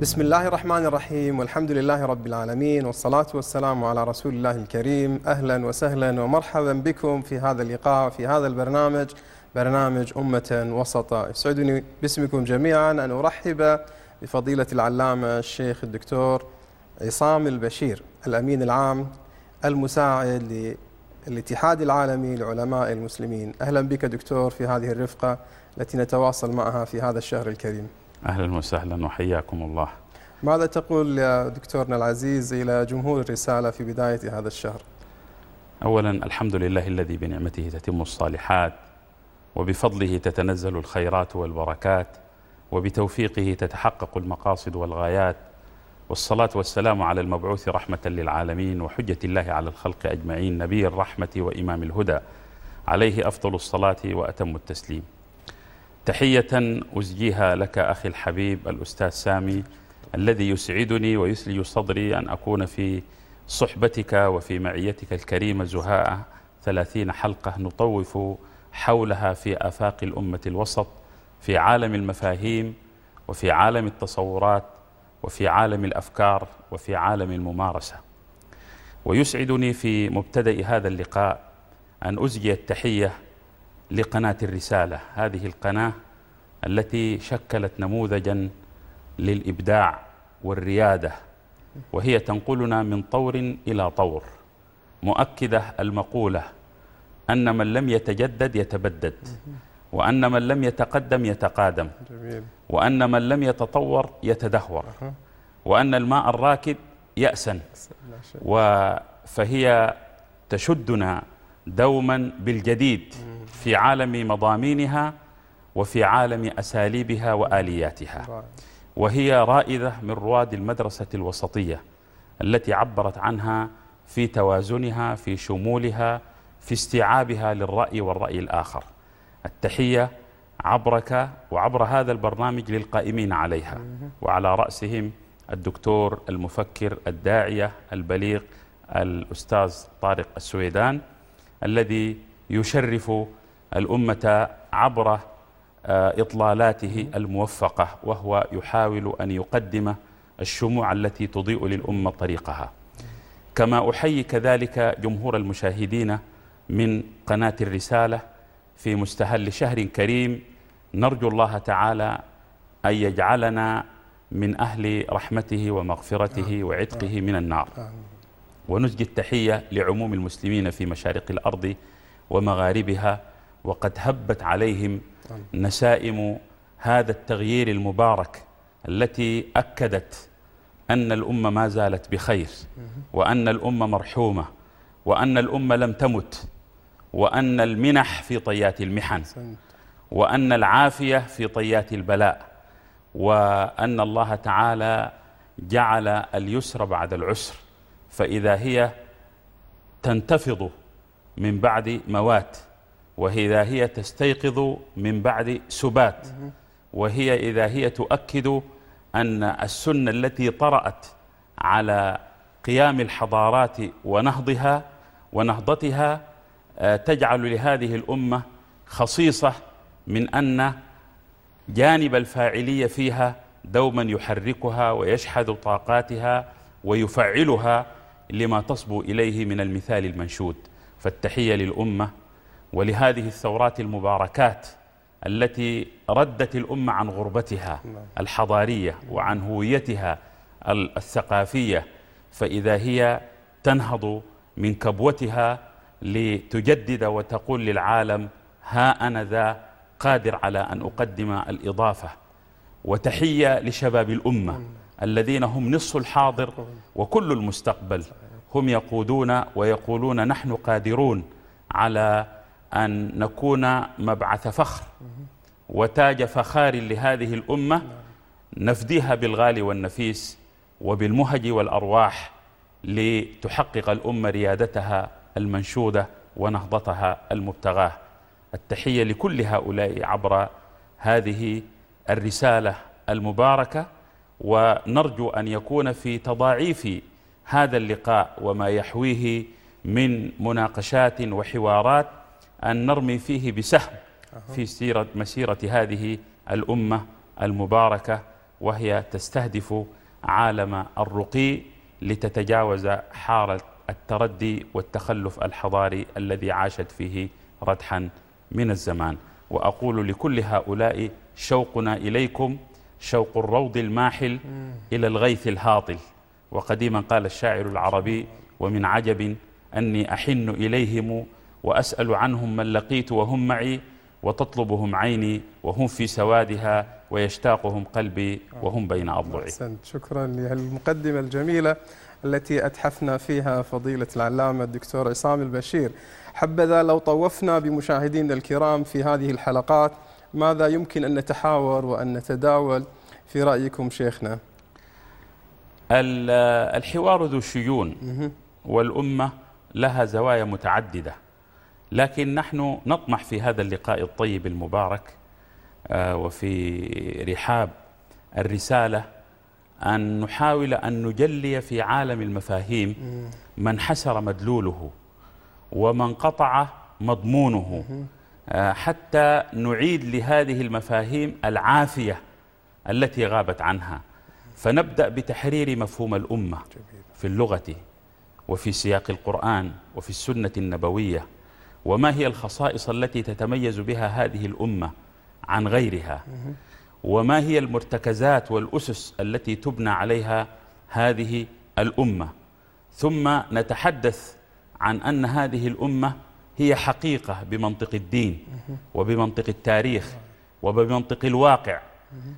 بسم الله الرحمن الرحيم والحمد لله رب العالمين والصلاة والسلام على رسول الله الكريم أهلا وسهلا ومرحبا بكم في هذا اللقاء في هذا البرنامج برنامج أمة وسطة يسعدني باسمكم جميعا أن أرحب بفضيلة العلامة الشيخ الدكتور عصام البشير الأمين العام المساعد للاتحاد العالمي لعلماء المسلمين أهلا بك دكتور في هذه الرفقة التي نتواصل معها في هذا الشهر الكريم أهلا وسهلا وحياكم الله. ماذا تقول يا دكتورنا العزيز إلى جمهور الرسالة في بداية هذا الشهر؟ أولا الحمد لله الذي بنعمته تتم الصالحات وبفضله تتنزل الخيرات والبركات وبتوفيقه تتحقق المقاصد والغايات. والصلاة والسلام على المبعوث رحمة للعالمين وحجة الله على الخلق أجمعين نبي الرحمة وإمام الهدى. عليه أفضل الصلاة وأتم التسليم. تحية أزجيها لك أخي الحبيب الأستاذ سامي الذي يسعدني ويسلي صدري أن أكون في صحبتك وفي معيتك الكريمة زهاء ثلاثين حلقة نطوف حولها في آفاق الأمة الوسط في عالم المفاهيم وفي عالم التصورات وفي عالم الأفكار وفي عالم الممارسة. ويسعدني في مبتدأ هذا اللقاء أن أزجي التحية لقناة الرسالة. هذه القناة التي شكلت نموذجا للإبداع والريادة وهي تنقلنا من طور إلى طور. مؤكدة المقولة أن من لم يتجدد يتبدد وأن من لم يتقدم يتقادم وأن من لم يتطور يتدهور وأن الماء الراكد يأسن فهي تشدنا دوما بالجديد في عالم مضامينها وفي عالم أساليبها وآلياتها. وهي رائدة من رواد المدرسة الوسطية التي عبرت عنها في توازنها في شمولها في استيعابها للرأي والرأي الآخر. التحية عبرك وعبر هذا البرنامج للقائمين عليها. وعلى رأسهم الدكتور المفكر الداعية البليغ الأستاذ طارق السويدان. الذي يشرف الأمة عبر آه، إطلالاته الموفقة وهو يحاول أن يقدم الشموع التي تضيء للأمة طريقها. كما أحيي كذلك جمهور المشاهدين من قناة الرسالة في مستهل شهر كريم نرجو الله تعالى أن يجعلنا من أهل رحمته ومغفرته وعتقه من النار. ونسجي التحية لعموم المسلمين في مشارق الأرض ومغاربها وقد هبت عليهم نسائم هذا التغيير المبارك التي أكدت أن الأمة ما زالت بخير وأن الأمة مرحومة وأن الأمة لم تمت وأن المنح في طيات المحن. وأن العافية في طيات البلاء وأن الله تعالى جعل اليسر بعد العسر فإذا هي تنتفض من بعد موات وإذا هي تستيقظ من بعد سبات وهي إذا هي تؤكد أن السنة التي طرأت على قيام الحضارات ونهضها ونهضتها آه، تجعل لهذه الأمة خصيصة من أن جانب الفاعلية فيها دوما يحركها ويشحذ طاقاتها ويفعلها لما تصبو إليه من المثال المنشود. فالتحية للأمة ولهذه الثورات المباركات التي ردت الأمة عن غربتها الحضارية وعن هويتها ال- الثقافية. فإذا هي تنهض من كبوتها لتجدد وتقول للعالم ها أنا ذا قادر على أن أقدم الإضافة. وتحية لشباب الأمة. الذين هم نصف الحاضر وكل المستقبل هم يقودون ويقولون نحن قادرون على أن نكون مبعث فخر وتاج فخار لهذه الأمة نفديها بالغالي والنفيس وبالمهج والأرواح لتحقق الأمة ريادتها المنشودة ونهضتها المبتغاة. التحية لكل هؤلاء عبر هذه الرسالة المباركة ونرجو أن يكون في تضاعيف هذا اللقاء وما يحويه من مناقشات وحوارات أن نرمي فيه بسهم في سيرة مسيرة هذه الأمة المباركة وهي تستهدف عالم الرقي لتتجاوز حارة التردي والتخلف الحضاري الذي عاشت فيه ردحا من الزمان. وأقول لكل هؤلاء شوقنا إليكم شوق الروض الماحل إلى الغيث الهاطل. وقديما قال الشاعر العربي ومن عجب أني أحن إليهم وأسأل عنهم من لقيت وهم معي وتطلبهم عيني وهم في سوادها ويشتاقهم قلبي وهم بين أضلعي. شكرا لهالمقدمة الجميلة التي أتحفنا فيها فضيلة العلامة الدكتور عصام البشير. حبذا لو طوفنا بمشاهدينا الكرام في هذه الحلقات ماذا يمكن أن نتحاور وأن نتداول في رأيكم شيخنا؟ الحوار ذو شيون والأمة لها زوايا متعددة. لكن نحن نطمح في هذا اللقاء الطيب المبارك آه، وفي رحاب الرسالة أن نحاول أن نجلي في عالم المفاهيم من انحسر مدلوله ومن قطع مضمونه. حتى نعيد لهذه المفاهيم العافية التي غابت عنها. فنبدأ بتحرير مفهوم الأمة في اللغة وفي سياق القرآن وفي السنة النبوية. وما هي الخصائص التي تتميز بها هذه الأمة عن غيرها؟ وما هي المرتكزات والأسس التي تبنى عليها هذه الأمة؟ ثم نتحدث عن أن هذه الأمة هي حقيقة بمنطق الدين وبمنطق التاريخ وبمنطق الواقع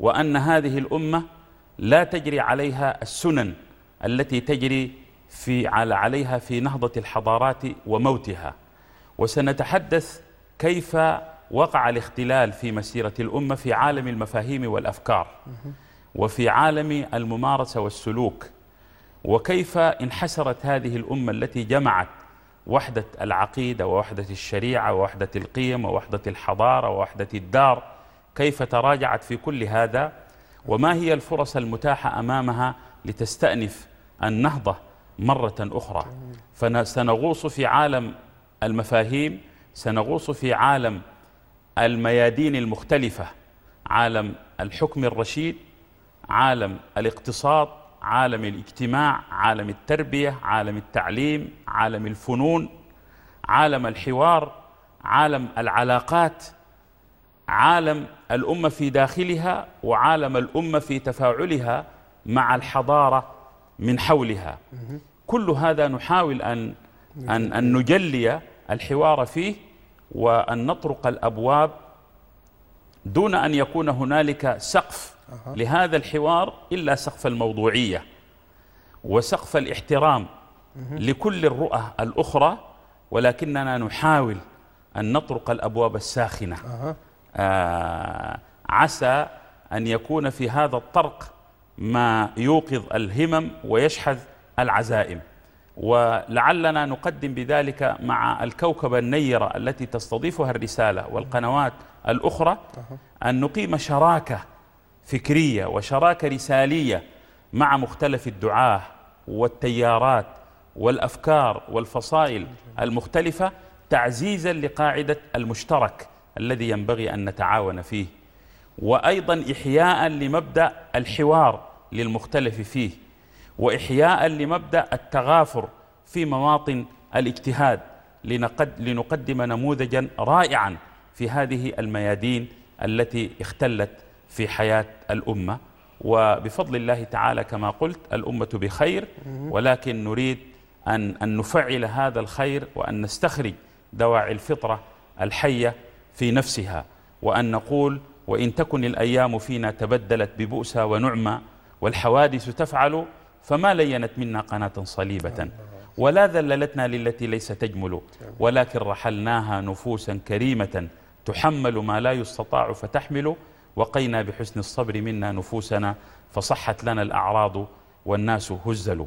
وأن هذه الأمة لا تجري عليها السنن التي تجري في عليها في نهضة الحضارات وموتها. وسنتحدث كيف وقع الاختلال في مسيرة الأمة في عالم المفاهيم والأفكار وفي عالم الممارسة والسلوك وكيف انحسرت هذه الأمة التي جمعت وحدة العقيدة ووحدة الشريعة ووحدة القيم ووحدة الحضارة ووحدة الدار كيف تراجعت في كل هذا؟ وما هي الفرص المتاحة أمامها لتستأنف النهضة مرة أخرى؟ فسنغوص في عالم المفاهيم سنغوص في عالم الميادين المختلفة عالم الحكم الرشيد عالم الاقتصاد عالم الاجتماع عالم التربية عالم التعليم عالم الفنون عالم الحوار عالم العلاقات عالم الأمة في داخلها وعالم الأمة في تفاعلها مع الحضارة من حولها. كل هذا نحاول أن, أن, أن نجلي الحوار فيه وأن نطرق الأبواب دون أن يكون هنالك سقف لهذا الحوار إلا سقف الموضوعية وسقف الاحترام لكل الرؤى الأخرى ولكننا نحاول أن نطرق الأبواب الساخنة. آه عسى أن يكون في هذا الطرق ما يوقظ الهمم ويشحذ العزائم. ولعلنا نقدم بذلك مع الكوكبة النيرة التي تستضيفها الرسالة والقنوات الأخرى أن نقيم شراكة فكرية وشراكة رسالية مع مختلف الدعاة والتيارات والأفكار والفصائل المختلفة تعزيزا لقاعدة المشترك الذي ينبغي أن نتعاون فيه وأيضا إحياء لمبدأ الحوار للمختلف فيه وإحياء لمبدأ التغافر في مواطن الاجتهاد لنقدم نموذجا رائعا في هذه الميادين التي اختلت في حياة الأمة. وبفضل الله تعالى كما قلت الأمة بخير ولكن نريد أن, أن نفعل هذا الخير وأن نستخرج دواعي الفطرة الحية في نفسها. وأن نقول وإن تكن الأيام فينا تبدلت ببؤسى ونعمة والحوادث تفعل فما لينت منا قناة صليبة. ولا ذللتنا للتي ليس تجمل ولكن رحلناها نفوسا كريمة تحمل ما لا يستطاع فتحمل. وقينا بحسن الصبر منا نفوسنا فصحت لنا الأعراض والناس هزلوا.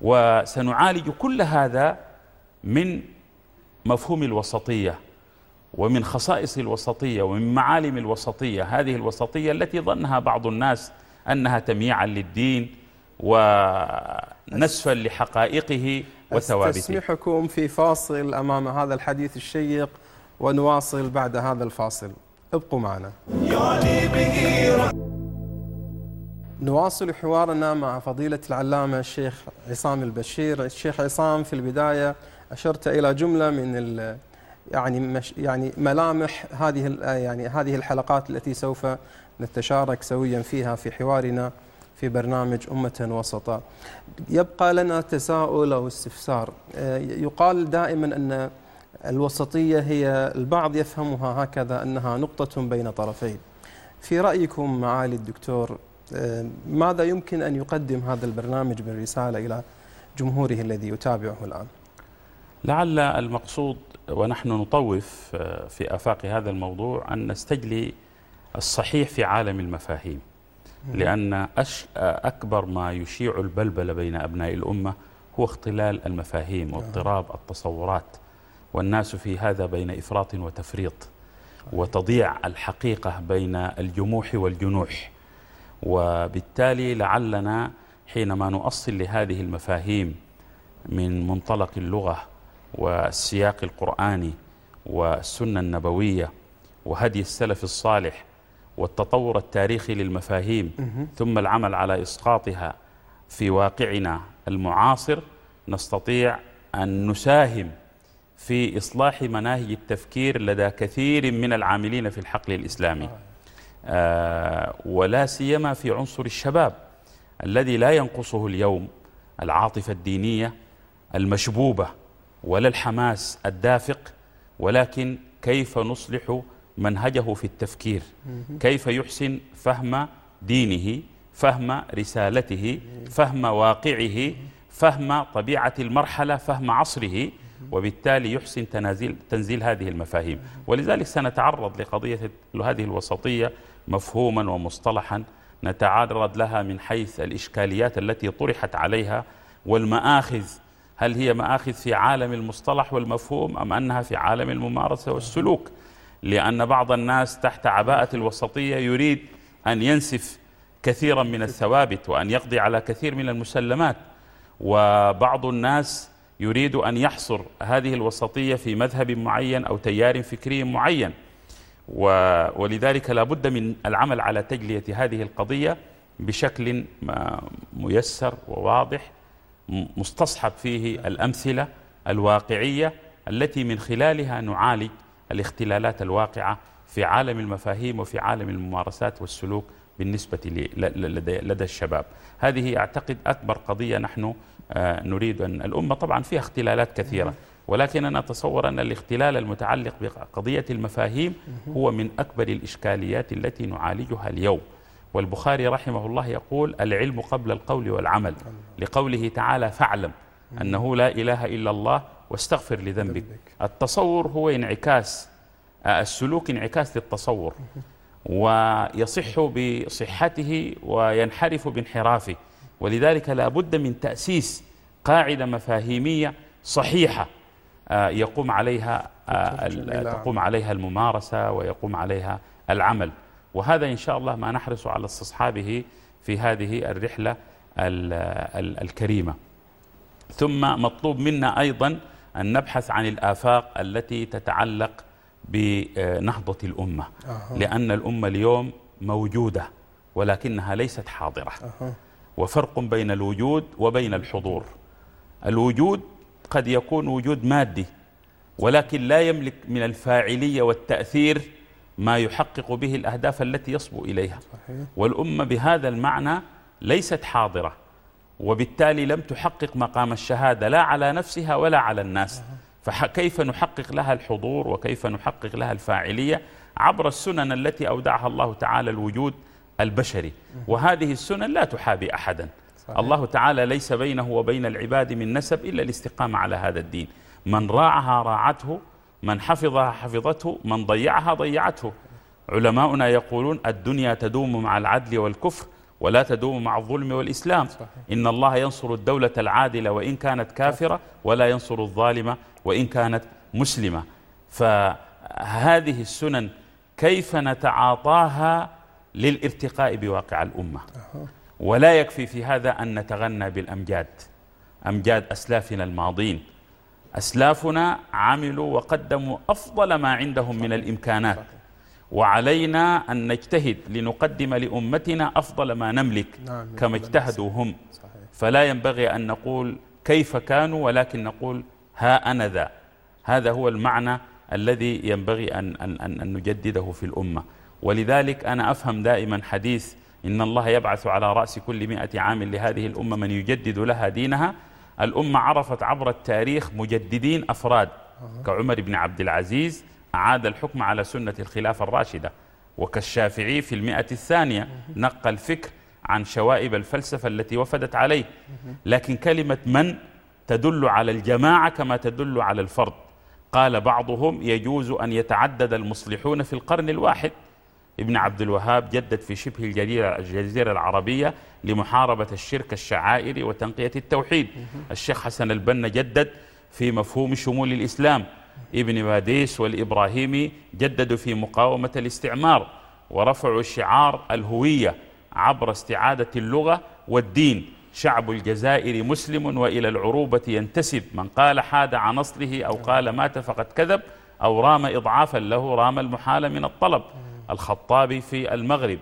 وسنعالج كل هذا من مفهوم الوسطية ومن خصائص الوسطية ومن معالم الوسطية. هذه الوسطية التي ظنها بعض الناس أنها تمييعا للدين ونسفا لحقائقه وثوابته. أستسمحكم في فاصل أمام هذا الحديث الشيق ونواصل بعد هذا الفاصل. ابقوا معنا. نواصل حوارنا مع فضيلة العلامة الشيخ عصام البشير. الشيخ عصام في البداية أشرت إلى جملة من يعني مش يعني ملامح هذه يعني هذه الحلقات التي سوف نتشارك سويا فيها في حوارنا في برنامج أمة وسطا. يبقى لنا تساؤل أو استفسار. آه، يقال دائما أن الوسطية هي البعض يفهمها هكذا أنها نقطة بين طرفين. في رأيكم معالي الدكتور آه، ماذا يمكن أن يقدم هذا البرنامج من رسالة إلى جمهوره الذي يتابعه الآن؟ لعل المقصود ونحن نطوف آه، في آفاق هذا الموضوع أن نستجلي الصحيح في عالم المفاهيم. لأن أكبر ما يشيع البلبل بين أبناء الأمة هو اختلال المفاهيم واضطراب التصورات. والناس في هذا بين إفراط وتفريط وتضيع الحقيقة بين الجموح والجنوح. وبالتالي لعلنا حينما نؤصل لهذه المفاهيم من منطلق اللغة والسياق القرآني والسنة النبوية وهدي السلف الصالح والتطور التاريخي للمفاهيم ثم العمل على إسقاطها في واقعنا المعاصر نستطيع أن نساهم في إصلاح مناهج التفكير لدى كثير من العاملين في الحقل الإسلامي. آه ولا سيما في عنصر الشباب الذي لا ينقصه اليوم العاطفة الدينية المشبوبة ولا الحماس الدافق ولكن كيف نصلح منهجه في التفكير؟ كيف يحسن فهم دينه فهم رسالته فهم واقعه فهم طبيعة المرحلة فهم عصره؟ وبالتالي يحسن تنازيل تنزيل هذه المفاهيم. ولذلك سنتعرض لقضية هذه الوسطية مفهوما ومصطلحا نتعرض لها من حيث الإشكاليات التي طرحت عليها والمآخذ. هل هي مآخذ في عالم المصطلح والمفهوم أم أنها في عالم الممارسة والسلوك؟ لأن بعض الناس تحت عباءة الوسطية يريد أن ينسف كثيرا من الثوابت وأن يقضي على كثير من المسلمات. وبعض الناس يريد أن يحصر هذه الوسطية في مذهب معين أو تيار فكري معين. ولذلك لا بد من العمل على تجلية هذه القضية بشكل ميسر وواضح مستصحب فيه الأمثلة الواقعية التي من خلالها نعالج الاختلالات الواقعة في عالم المفاهيم وفي عالم الممارسات والسلوك بالنسبة لدى الشباب. هذه أعتقد أكبر قضية نحن نريد أن الأمة طبعا فيها اختلالات كثيرة ولكن أنا أتصور أن الاختلال المتعلق بقضية المفاهيم هو من أكبر الإشكاليات التي نعالجها اليوم. والبخاري رحمه الله يقول العلم قبل القول والعمل لقوله تعالى فاعلم أنه لا إله إلا الله واستغفر لذنبك. التصور هو انعكاس آه، السلوك انعكاس للتصور ويصح بصحته وينحرف بانحرافه. ولذلك لا بد من تأسيس قاعدة مفاهيمية صحيحة آه، يقوم عليها آه، تقوم عليها الممارسة ويقوم عليها العمل. وهذا إن شاء الله ما نحرص على استصحابه في هذه الرحلة الكريمة. ثم مطلوب منا أيضا أن نبحث عن الآفاق التي تتعلق بنهضة الأمة لأن الأمة اليوم موجودة ولكنها ليست حاضرة. وفرق بين الوجود وبين الحضور. الوجود قد يكون وجود مادي ولكن لا يملك من الفاعلية والتأثير ما يحقق به الأهداف التي يصبو إليها. والأمة بهذا المعنى ليست حاضرة وبالتالي لم تحقق مقام الشهادة لا على نفسها ولا على الناس. فكيف نحقق لها الحضور وكيف نحقق لها الفاعلية؟ عبر السنن التي أودعها الله تعالى الوجود البشري. وهذه السنن لا تحابي أحدا. صحيح. الله تعالى ليس بينه وبين العباد من نسب إلا الاستقامة على هذا الدين. من راعها راعته من حفظها حفظته من ضيعها ضيعته. علماؤنا يقولون الدنيا تدوم مع العدل والكفر ولا تدوم مع الظلم والإسلام. صحيح. إن الله ينصر الدولة العادلة وإن كانت كافرة ولا ينصر الظالمة وإن كانت مسلمة. فهذه السنن كيف نتعاطاها للارتقاء بواقع الأمة. ولا يكفي في هذا أن نتغنى بالأمجاد. أمجاد أسلافنا الماضين. أسلافنا عملوا وقدموا أفضل ما عندهم من الإمكانات. وعلينا أن نجتهد لنقدم لأمتنا أفضل ما نملك نعم كما اجتهدوا هم. فلا ينبغي أن نقول كيف كانوا ولكن نقول ها أنا ذا. هذا هو المعنى الذي ينبغي أن, أن, أن نجدده في الأمة. ولذلك أنا أفهم دائما حديث إن الله يبعث على رأس كل مئة عام لهذه الأمة من يجدد لها دينها. الأمة عرفت عبر التاريخ مجددين أفراد كعمر بن عبد العزيز أعاد الحكم على سنة الخلافة الراشدة. وكالشافعي في المئة الثانية نقل فكر عن شوائب الفلسفة التي وفدت عليه. لكن كلمة من تدل على الجماعة كما تدل على الفرد. قال بعضهم يجوز أن يتعدد المصلحون في القرن الواحد. ابن عبد الوهاب جدد في شبه الجزيرة العربية لمحاربة الشرك الشعائري وتنقية التوحيد. الشيخ حسن البنا جدد في مفهوم شمول الإسلام. ابن باديس والإبراهيمي جددوا في مقاومة الاستعمار ورفعوا شعار الهوية عبر استعادة اللغة والدين. شعب الجزائر مسلم وإلى العروبة ينتسب. من قال حاد عن أصله أو قال مات فقد كذب أو رام إضعافا له رام المحال من الطلب. الخطابي في المغرب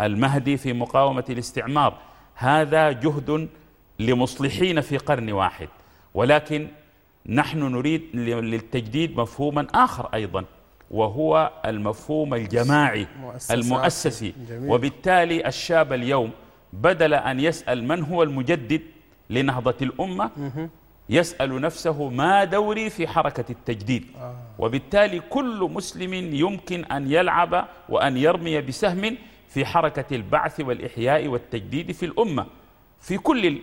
المهدي في مقاومة الاستعمار. هذا جهد لمصلحين في قرن واحد. ولكن نحن نريد للتجديد مفهوما آخر أيضا وهو المفهوم الجماعي المؤسسي وبالتالي الشاب اليوم بدل أن يسأل من هو المجدد لنهضة الأمة يسأل نفسه ما دوري في حركة التجديد. آه. وبالتالي كل مسلم يمكن أن يلعب وأن يرمي بسهم في حركة البعث والإحياء والتجديد في الأمة. في كل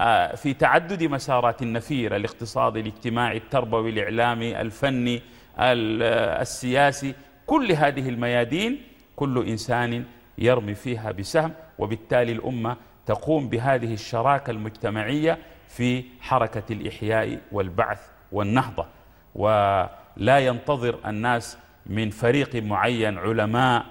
آه في تعدد مسارات النفير الاقتصادي الاجتماعي التربوي الإعلامي الفني السياسي. كل هذه الميادين كل إنسان يرمي فيها بسهم. وبالتالي الأمة تقوم بهذه الشراكة المجتمعية في حركة الإحياء والبعث والنهضة. ولا ينتظر الناس من فريق معين علماء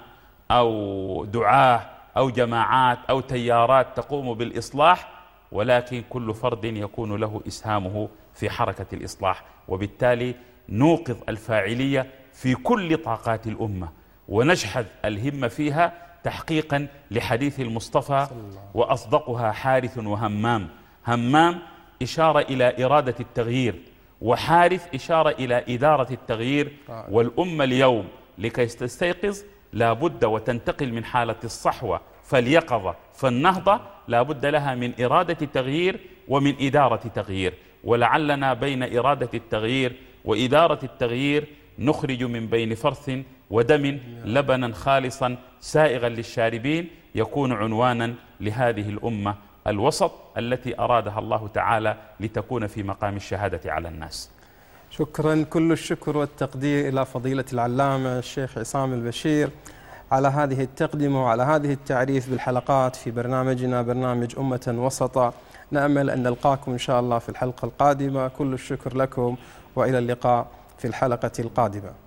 أو دعاة أو جماعات أو تيارات تقوم بالإصلاح ولكن كل فرد يكون له إسهامه في حركة الإصلاح. وبالتالي نوقظ الفاعلية في كل طاقات الأمة ونشحذ الهمة فيها تحقيقا لحديث المصطفى وأصدقها حارث وهمام. همام إشارة إلى إرادة التغيير وحارث إشارة إلى إدارة التغيير والأمة اليوم لكي تستيقظ لابد وتنتقل من حالة الصحوة فاليقظة فالنهضة لابد لها من إرادة تغيير ومن إدارة تغيير ولعلنا بين إرادة التغيير وإدارة التغيير نخرج من بين فرث ودم لبنا خالصا سائغا للشاربين يكون عنوانا لهذه الأمة الوسط التي أرادها الله تعالى لتكون في مقام الشهادة على الناس. شكرا. كل الشكر والتقدير إلى فضيلة العلامة الشيخ عصام البشير على هذه التقدمة وعلى هذه التعريف بالحلقات في برنامجنا برنامج أمة وسطا. نأمل أن نلقاكم إن شاء الله في الحلقة القادمة. كل الشكر لكم وإلى اللقاء في الحلقة القادمة.